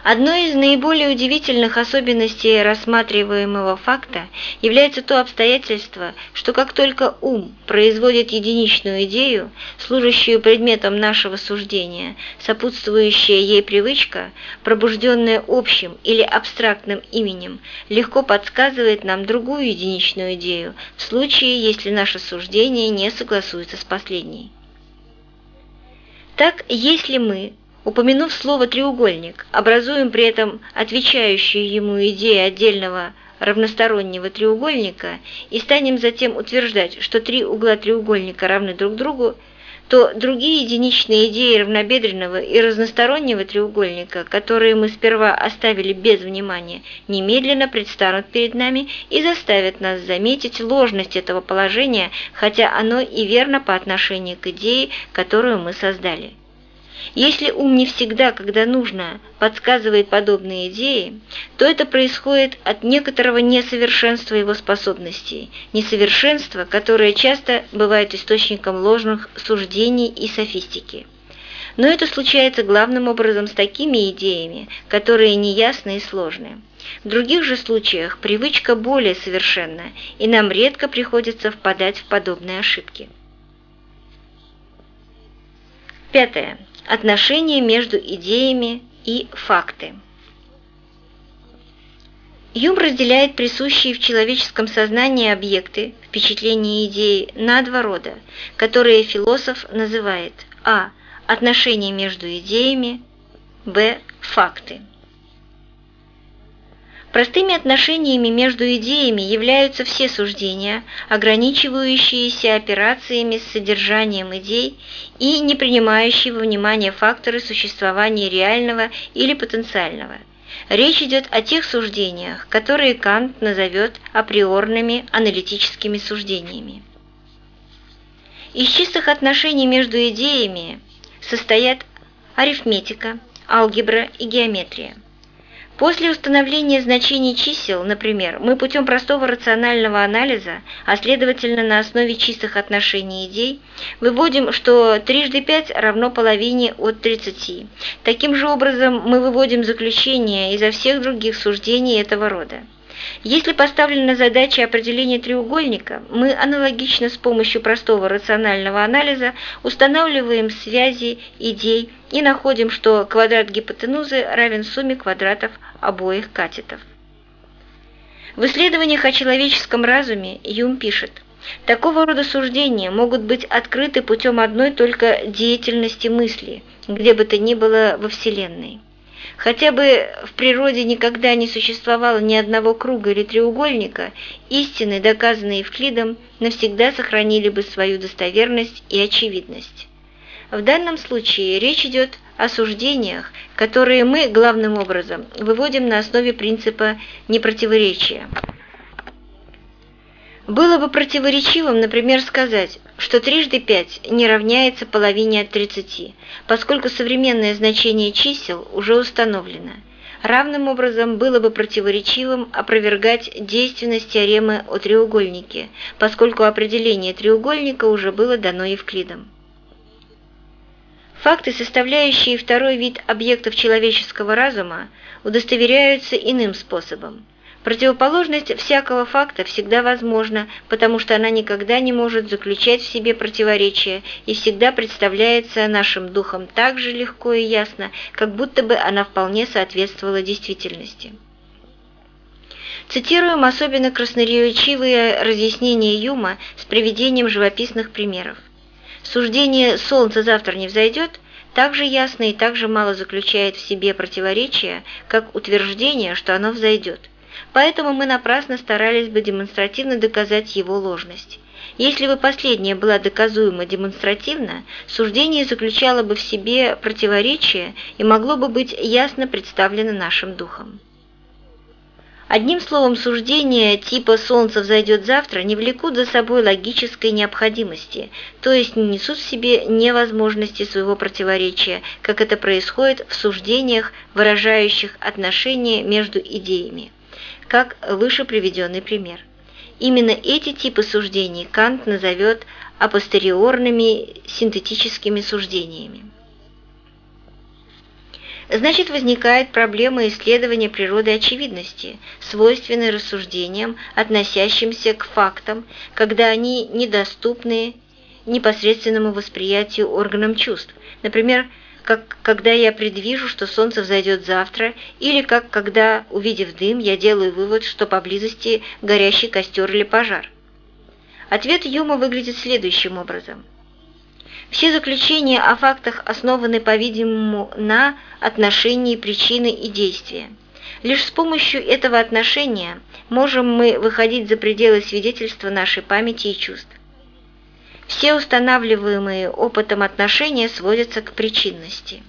Одной из наиболее удивительных особенностей рассматриваемого факта является то обстоятельство, что как только ум производит единичную идею, служащую предметом нашего суждения, сопутствующая ей привычка, пробужденная общим или абстрактным именем, легко подсказывает нам другую единичную идею, в случае, если наше суждение не согласуется с последней. Так, если мы Упомянув слово «треугольник», образуем при этом отвечающую ему идею отдельного равностороннего треугольника и станем затем утверждать, что три угла треугольника равны друг другу, то другие единичные идеи равнобедренного и разностороннего треугольника, которые мы сперва оставили без внимания, немедленно предстанут перед нами и заставят нас заметить ложность этого положения, хотя оно и верно по отношению к идее, которую мы создали. Если ум не всегда, когда нужно, подсказывает подобные идеи, то это происходит от некоторого несовершенства его способностей, несовершенства, которое часто бывает источником ложных суждений и софистики. Но это случается главным образом с такими идеями, которые неясны и сложны. В других же случаях привычка более совершенна, и нам редко приходится впадать в подобные ошибки. Пятое. Отношения между идеями и факты. Юм разделяет присущие в человеческом сознании объекты, впечатления и идеи на два рода, которые философ называет а. Отношения между идеями, б. Факты. Простыми отношениями между идеями являются все суждения, ограничивающиеся операциями с содержанием идей и не принимающие во внимание факторы существования реального или потенциального. Речь идет о тех суждениях, которые Кант назовет априорными аналитическими суждениями. Из чистых отношений между идеями состоят арифметика, алгебра и геометрия. После установления значений чисел, например, мы путем простого рационального анализа, а следовательно на основе чистых отношений идей, выводим, что трижды 5 равно половине от 30. Таким же образом мы выводим заключение изо всех других суждений этого рода. Если поставлена задача определения треугольника, мы аналогично с помощью простого рационального анализа устанавливаем связи идей и находим, что квадрат гипотенузы равен сумме квадратов обоих катетов. В исследованиях о человеческом разуме Юм пишет, Такого рода суждения могут быть открыты путем одной только деятельности мысли, где бы то ни было во Вселенной. Хотя бы в природе никогда не существовало ни одного круга или треугольника, истины, доказанные Евклидом, навсегда сохранили бы свою достоверность и очевидность. В данном случае речь идет о суждениях, которые мы, главным образом, выводим на основе принципа непротиворечия. Было бы противоречивым, например, сказать, что трижды пять не равняется половине от 30, поскольку современное значение чисел уже установлено. Равным образом было бы противоречивым опровергать действенность теоремы о треугольнике, поскольку определение треугольника уже было дано Евклидом. Факты, составляющие второй вид объектов человеческого разума, удостоверяются иным способом. Противоположность всякого факта всегда возможна, потому что она никогда не может заключать в себе противоречия и всегда представляется нашим духом так же легко и ясно, как будто бы она вполне соответствовала действительности. Цитируем особенно красноречивые разъяснения Юма с приведением живописных примеров. Суждение «солнце завтра не взойдет» так же ясно и так же мало заключает в себе противоречие, как утверждение, что оно взойдет. Поэтому мы напрасно старались бы демонстративно доказать его ложность. Если бы последнее было доказуемо демонстративно, суждение заключало бы в себе противоречие и могло бы быть ясно представлено нашим духом. Одним словом, суждения типа «солнце взойдет завтра» не влекут за собой логической необходимости, то есть не несут в себе невозможности своего противоречия, как это происходит в суждениях, выражающих отношения между идеями, как выше приведенный пример. Именно эти типы суждений Кант назовет апостериорными синтетическими суждениями. Значит, возникает проблема исследования природы очевидности, свойственной рассуждениям, относящимся к фактам, когда они недоступны непосредственному восприятию органам чувств. Например, как когда я предвижу, что солнце взойдет завтра, или как когда, увидев дым, я делаю вывод, что поблизости горящий костер или пожар. Ответ Юма выглядит следующим образом. Все заключения о фактах основаны, по-видимому, на отношении причины и действия. Лишь с помощью этого отношения можем мы выходить за пределы свидетельства нашей памяти и чувств. Все устанавливаемые опытом отношения сводятся к причинности.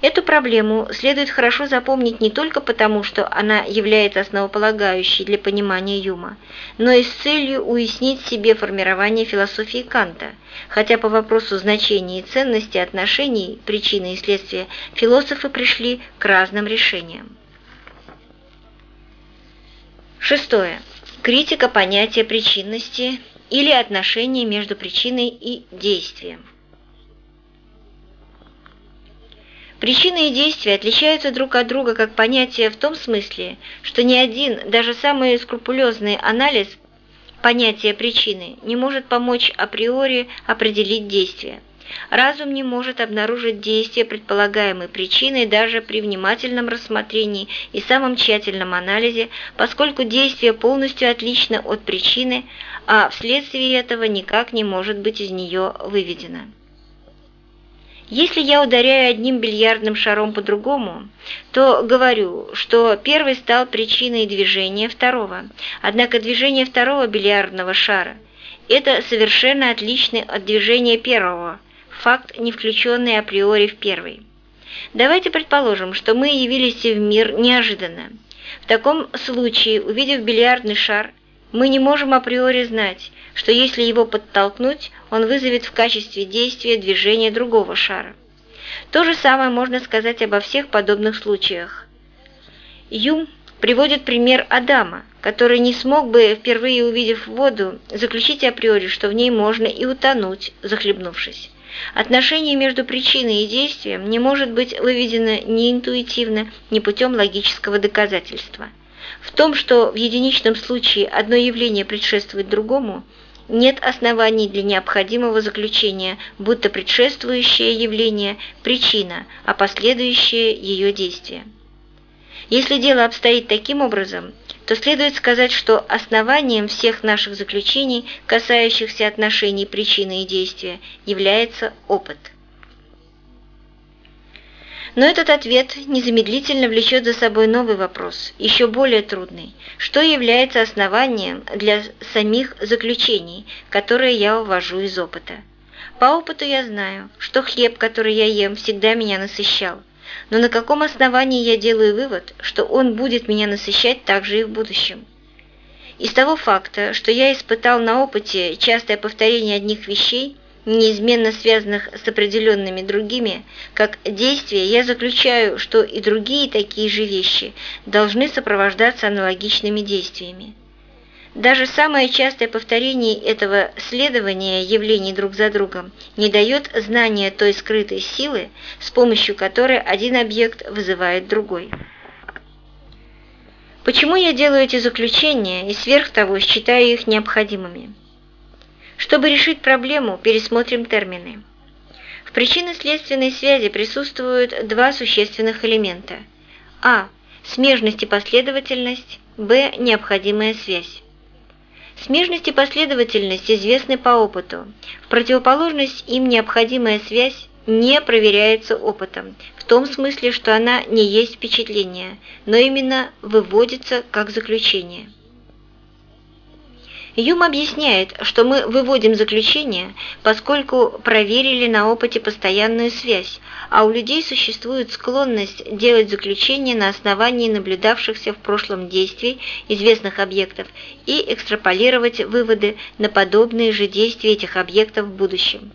Эту проблему следует хорошо запомнить не только потому, что она является основополагающей для понимания Юма, но и с целью уяснить себе формирование философии Канта, хотя по вопросу значения и ценности отношений, причины и следствия философы пришли к разным решениям. Шестое. Критика понятия причинности или отношения между причиной и действием. Причины и действия отличаются друг от друга как понятия в том смысле, что ни один, даже самый скрупулезный анализ понятия причины не может помочь априори определить действие. Разум не может обнаружить действие предполагаемой причины даже при внимательном рассмотрении и самом тщательном анализе, поскольку действие полностью отлично от причины, а вследствие этого никак не может быть из нее выведено. Если я ударяю одним бильярдным шаром по-другому, то говорю, что первый стал причиной движения второго, однако движение второго бильярдного шара – это совершенно отличный от движения первого, факт, не включенный априори в первый. Давайте предположим, что мы явились в мир неожиданно. В таком случае, увидев бильярдный шар, мы не можем априори знать, что если его подтолкнуть, он вызовет в качестве действия движение другого шара. То же самое можно сказать обо всех подобных случаях. Юм приводит пример Адама, который не смог бы, впервые увидев воду, заключить априори, что в ней можно и утонуть, захлебнувшись. Отношение между причиной и действием не может быть выведено ни интуитивно, ни путем логического доказательства. В том, что в единичном случае одно явление предшествует другому, нет оснований для необходимого заключения, будто предшествующее явление – причина, а последующее – ее действие. Если дело обстоит таким образом, то следует сказать, что основанием всех наших заключений, касающихся отношений причины и действия, является опыт – но этот ответ незамедлительно влечет за собой новый вопрос, еще более трудный. Что является основанием для самих заключений, которые я увожу из опыта? По опыту я знаю, что хлеб, который я ем, всегда меня насыщал. Но на каком основании я делаю вывод, что он будет меня насыщать также и в будущем? Из того факта, что я испытал на опыте частое повторение одних вещей – неизменно связанных с определенными другими, как действия, я заключаю, что и другие такие же вещи должны сопровождаться аналогичными действиями. Даже самое частое повторение этого следования явлений друг за другом не дает знания той скрытой силы, с помощью которой один объект вызывает другой. Почему я делаю эти заключения и сверх того считаю их необходимыми? Чтобы решить проблему, пересмотрим термины. В причинно-следственной связи присутствуют два существенных элемента. А. Смежность и последовательность. Б. Необходимая связь. Смежность и последовательность известны по опыту. В противоположность им необходимая связь не проверяется опытом, в том смысле, что она не есть впечатление, но именно выводится как заключение. Юм объясняет, что мы выводим заключение, поскольку проверили на опыте постоянную связь, а у людей существует склонность делать заключения на основании наблюдавшихся в прошлом действий известных объектов и экстраполировать выводы на подобные же действия этих объектов в будущем.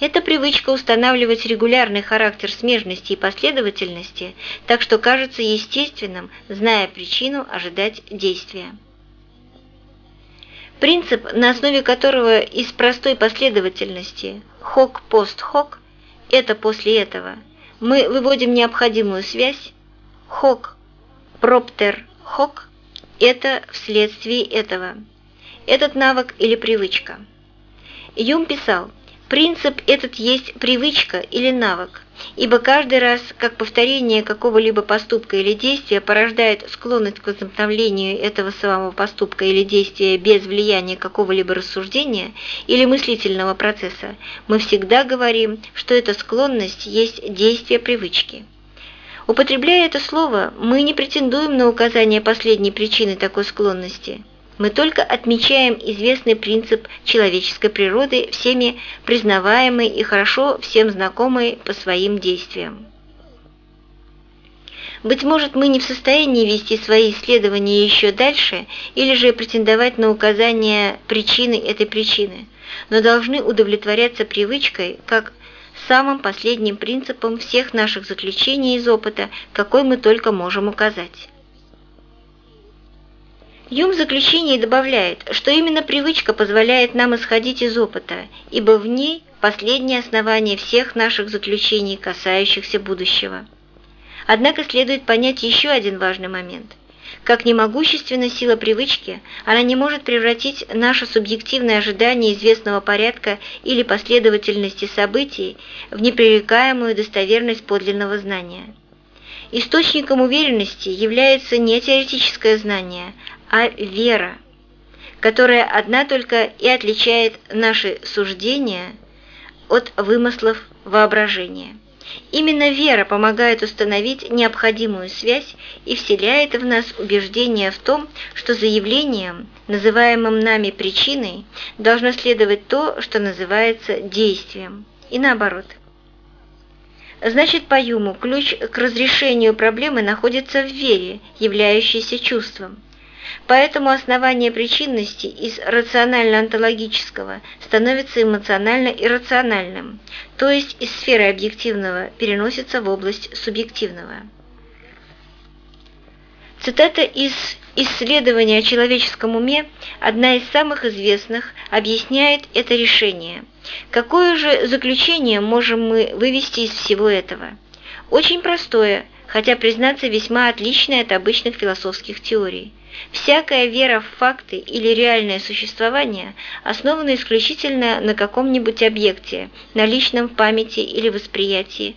Эта привычка устанавливать регулярный характер смежности и последовательности, так что кажется естественным, зная причину, ожидать действия. Принцип, на основе которого из простой последовательности «хок-пост-хок» – это после этого, мы выводим необходимую связь «хок-проптер-хок» – это вследствие этого. Этот навык или привычка. Юм писал – Принцип этот есть привычка или навык, ибо каждый раз, как повторение какого-либо поступка или действия порождает склонность к возобновлению этого самого поступка или действия без влияния какого-либо рассуждения или мыслительного процесса, мы всегда говорим, что эта склонность есть действие привычки. Употребляя это слово, мы не претендуем на указание последней причины такой склонности – мы только отмечаем известный принцип человеческой природы, всеми признаваемый и хорошо всем знакомый по своим действиям. Быть может, мы не в состоянии вести свои исследования еще дальше или же претендовать на указание причины этой причины, но должны удовлетворяться привычкой как самым последним принципом всех наших заключений из опыта, какой мы только можем указать. Юм в заключении добавляет, что именно привычка позволяет нам исходить из опыта, ибо в ней последнее основание всех наших заключений, касающихся будущего. Однако следует понять еще один важный момент. Как немогущественна сила привычки, она не может превратить наше субъективное ожидание известного порядка или последовательности событий в непререкаемую достоверность подлинного знания. Источником уверенности является не теоретическое знание, а вера, которая одна только и отличает наши суждения от вымыслов воображения. Именно вера помогает установить необходимую связь и вселяет в нас убеждение в том, что за явлением, называемым нами причиной, должно следовать то, что называется действием, и наоборот. Значит, по Юму ключ к разрешению проблемы находится в вере, являющейся чувством. Поэтому основание причинности из рационально-онтологического становится эмоционально-иррациональным, то есть из сферы объективного переносится в область субъективного. Цитата из исследования о человеческом уме, одна из самых известных, объясняет это решение. Какое же заключение можем мы вывести из всего этого? Очень простое, хотя, признаться, весьма отличное от обычных философских теорий. Всякая вера в факты или реальное существование основана исключительно на каком-нибудь объекте, на личном памяти или восприятии,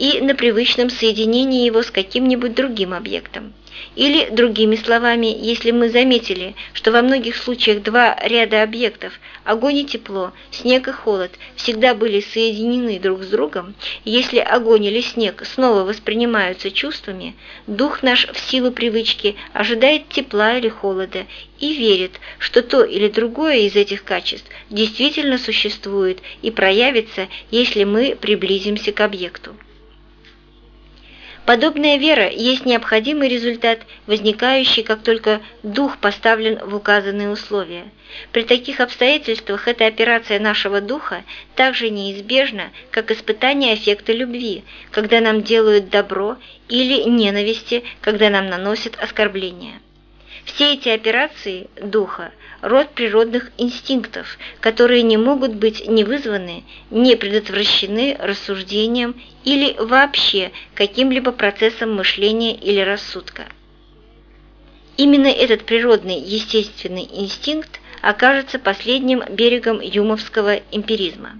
и на привычном соединении его с каким-нибудь другим объектом. Или, другими словами, если мы заметили, что во многих случаях два ряда объектов – огонь и тепло, снег и холод – всегда были соединены друг с другом, если огонь или снег снова воспринимаются чувствами, дух наш в силу привычки ожидает тепла или холода и верит, что то или другое из этих качеств действительно существует и проявится, если мы приблизимся к объекту. Подобная вера есть необходимый результат, возникающий, как только дух поставлен в указанные условия. При таких обстоятельствах эта операция нашего духа так же неизбежна, как испытание эффекта любви, когда нам делают добро, или ненависти, когда нам наносят оскорбления. Все эти операции духа – род природных инстинктов, которые не могут быть ни вызваны, ни предотвращены рассуждением или вообще каким-либо процессом мышления или рассудка. Именно этот природный естественный инстинкт окажется последним берегом юмовского эмпиризма.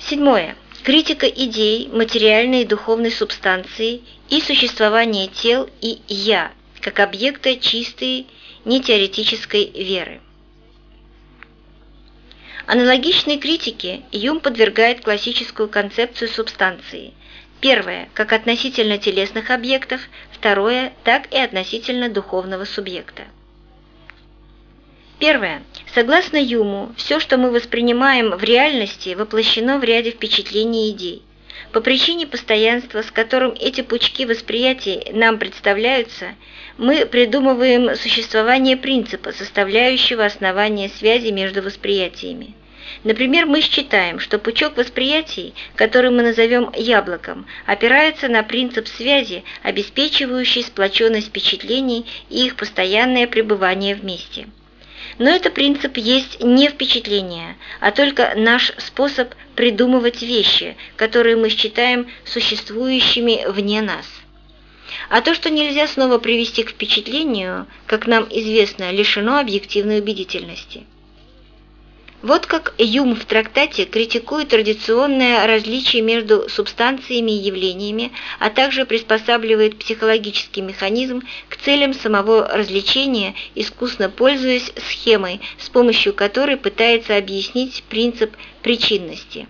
Седьмое. Критика идей, материальной и духовной субстанции и существование тел и «я» как объекта чистой, нетеоретической веры. Аналогичной критике Юм подвергает классическую концепцию субстанции. Первое – как относительно телесных объектов, второе – так и относительно духовного субъекта. Первое. Согласно Юму, все, что мы воспринимаем в реальности, воплощено в ряде впечатлений и идей. По причине постоянства, с которым эти пучки восприятий нам представляются, мы придумываем существование принципа, составляющего основание связи между восприятиями. Например, мы считаем, что пучок восприятий, который мы назовем яблоком, опирается на принцип связи, обеспечивающий сплоченность впечатлений и их постоянное пребывание вместе. Но этот принцип есть не впечатление, а только наш способ придумывать вещи, которые мы считаем существующими вне нас. А то, что нельзя снова привести к впечатлению, как нам известно, лишено объективной убедительности. Вот как Юм в трактате критикует традиционное различие между субстанциями и явлениями, а также приспосабливает психологический механизм к целям самого развлечения, искусно пользуясь схемой, с помощью которой пытается объяснить принцип причинности.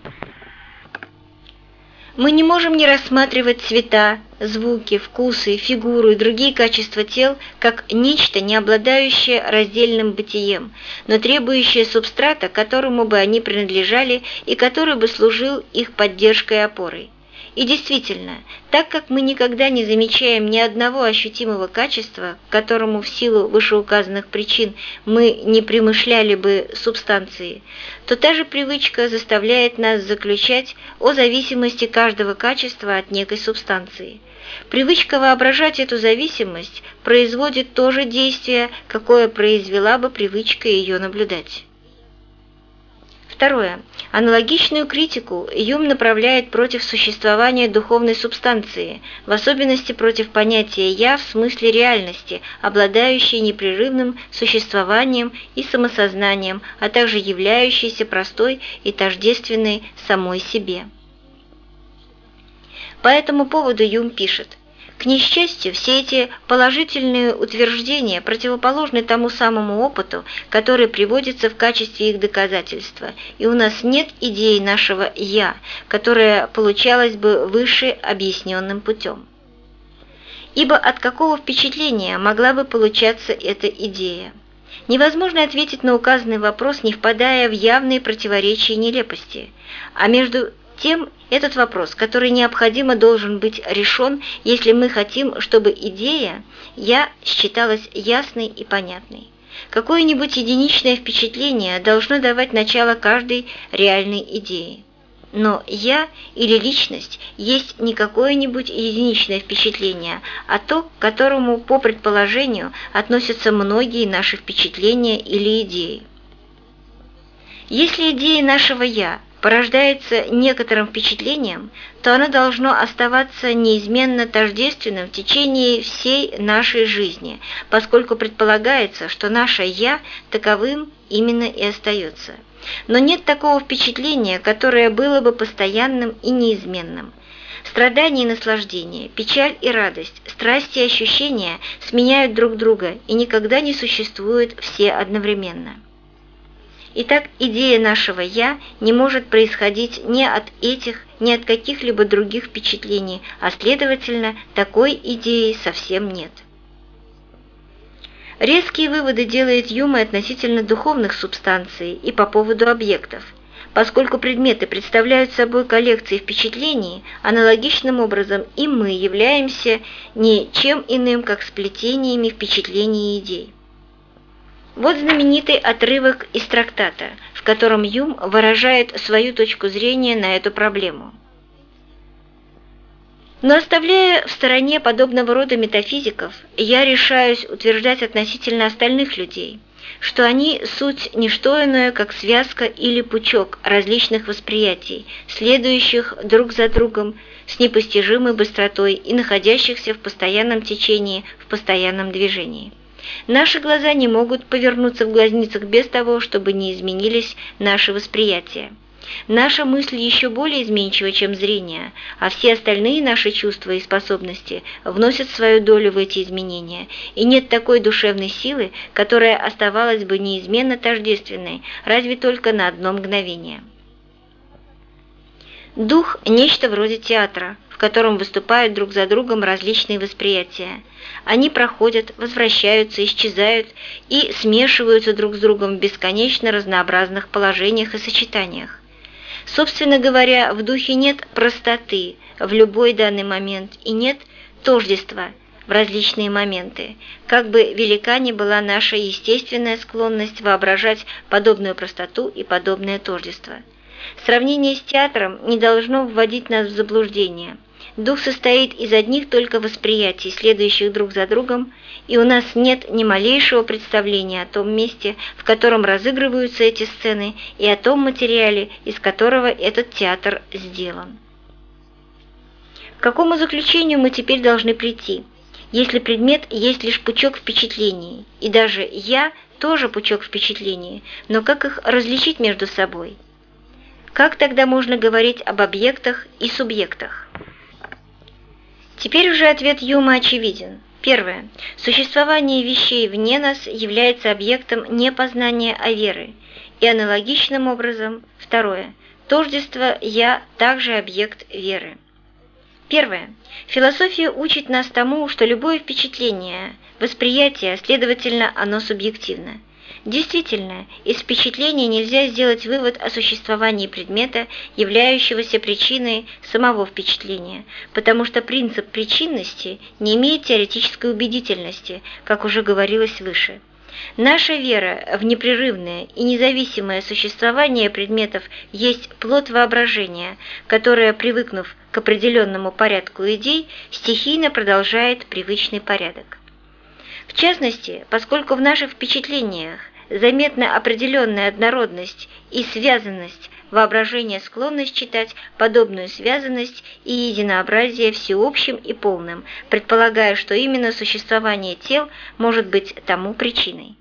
Мы не можем не рассматривать цвета, звуки, вкусы, фигуру и другие качества тел как нечто, не обладающее раздельным бытием, но требующее субстрата, которому бы они принадлежали и который бы служил их поддержкой и опорой. И действительно, так как мы никогда не замечаем ни одного ощутимого качества, которому в силу вышеуказанных причин мы не примышляли бы субстанции, то та же привычка заставляет нас заключать о зависимости каждого качества от некой субстанции. Привычка воображать эту зависимость производит то же действие, какое произвела бы привычка ее наблюдать. Второе. Аналогичную критику Юм направляет против существования духовной субстанции, в особенности против понятия «я» в смысле реальности, обладающей непрерывным существованием и самосознанием, а также являющейся простой и тождественной самой себе. По этому поводу Юм пишет – к несчастью, все эти положительные утверждения противоположны тому самому опыту, который приводится в качестве их доказательства, и у нас нет идеи нашего «я», которая получалась бы выше объясненным путем. Ибо от какого впечатления могла бы получаться эта идея? Невозможно ответить на указанный вопрос, не впадая в явные противоречия и нелепости, а между тем этот вопрос, который необходимо должен быть решен, если мы хотим, чтобы идея «я» считалась ясной и понятной. Какое-нибудь единичное впечатление должно давать начало каждой реальной идее. Но «я» или личность есть не какое-нибудь единичное впечатление, а то, к которому, по предположению, относятся многие наши впечатления или идеи. Если идея нашего «я» порождается некоторым впечатлением, то оно должно оставаться неизменно тождественным в течение всей нашей жизни, поскольку предполагается, что наше «я» таковым именно и остается. Но нет такого впечатления, которое было бы постоянным и неизменным. Страдания и наслаждение, печаль и радость, страсти и ощущения сменяют друг друга и никогда не существуют все одновременно. Итак, идея нашего «я» не может происходить ни от этих, ни от каких-либо других впечатлений, а следовательно, такой идеи совсем нет. Резкие выводы делает Юма относительно духовных субстанций и по поводу объектов. Поскольку предметы представляют собой коллекции впечатлений, аналогичным образом и мы являемся не чем иным, как сплетениями впечатлений и идей. Вот знаменитый отрывок из трактата, в котором Юм выражает свою точку зрения на эту проблему. Но оставляя в стороне подобного рода метафизиков, я решаюсь утверждать относительно остальных людей, что они суть не что иное, как связка или пучок различных восприятий, следующих друг за другом с непостижимой быстротой и находящихся в постоянном течении, в постоянном движении. Наши глаза не могут повернуться в глазницах без того, чтобы не изменились наши восприятия. Наша мысль еще более изменчива, чем зрение, а все остальные наши чувства и способности вносят свою долю в эти изменения, и нет такой душевной силы, которая оставалась бы неизменно тождественной, разве только на одно мгновение. Дух – нечто вроде театра, в котором выступают друг за другом различные восприятия. Они проходят, возвращаются, исчезают и смешиваются друг с другом в бесконечно разнообразных положениях и сочетаниях. Собственно говоря, в духе нет простоты в любой данный момент и нет тождества в различные моменты, как бы велика ни была наша естественная склонность воображать подобную простоту и подобное тождество. Сравнение с театром не должно вводить нас в заблуждение. Дух состоит из одних только восприятий, следующих друг за другом, и у нас нет ни малейшего представления о том месте, в котором разыгрываются эти сцены, и о том материале, из которого этот театр сделан. К какому заключению мы теперь должны прийти? Если предмет есть лишь пучок впечатлений, и даже «я» тоже пучок впечатлений, но как их различить между собой? Как тогда можно говорить об объектах и субъектах? Теперь уже ответ Юма очевиден. Первое. Существование вещей вне нас является объектом не познания, а веры. И аналогичным образом, второе. Тождество «я» также объект веры. Первое. Философия учит нас тому, что любое впечатление, восприятие, следовательно, оно субъективно. Действительно, из впечатления нельзя сделать вывод о существовании предмета, являющегося причиной самого впечатления, потому что принцип причинности не имеет теоретической убедительности, как уже говорилось выше. Наша вера в непрерывное и независимое существование предметов есть плод воображения, которое, привыкнув к определенному порядку идей, стихийно продолжает привычный порядок. В частности, поскольку в наших впечатлениях заметна определенная однородность и связанность, воображение склонность считать подобную связанность и единообразие всеобщим и полным, предполагая, что именно существование тел может быть тому причиной.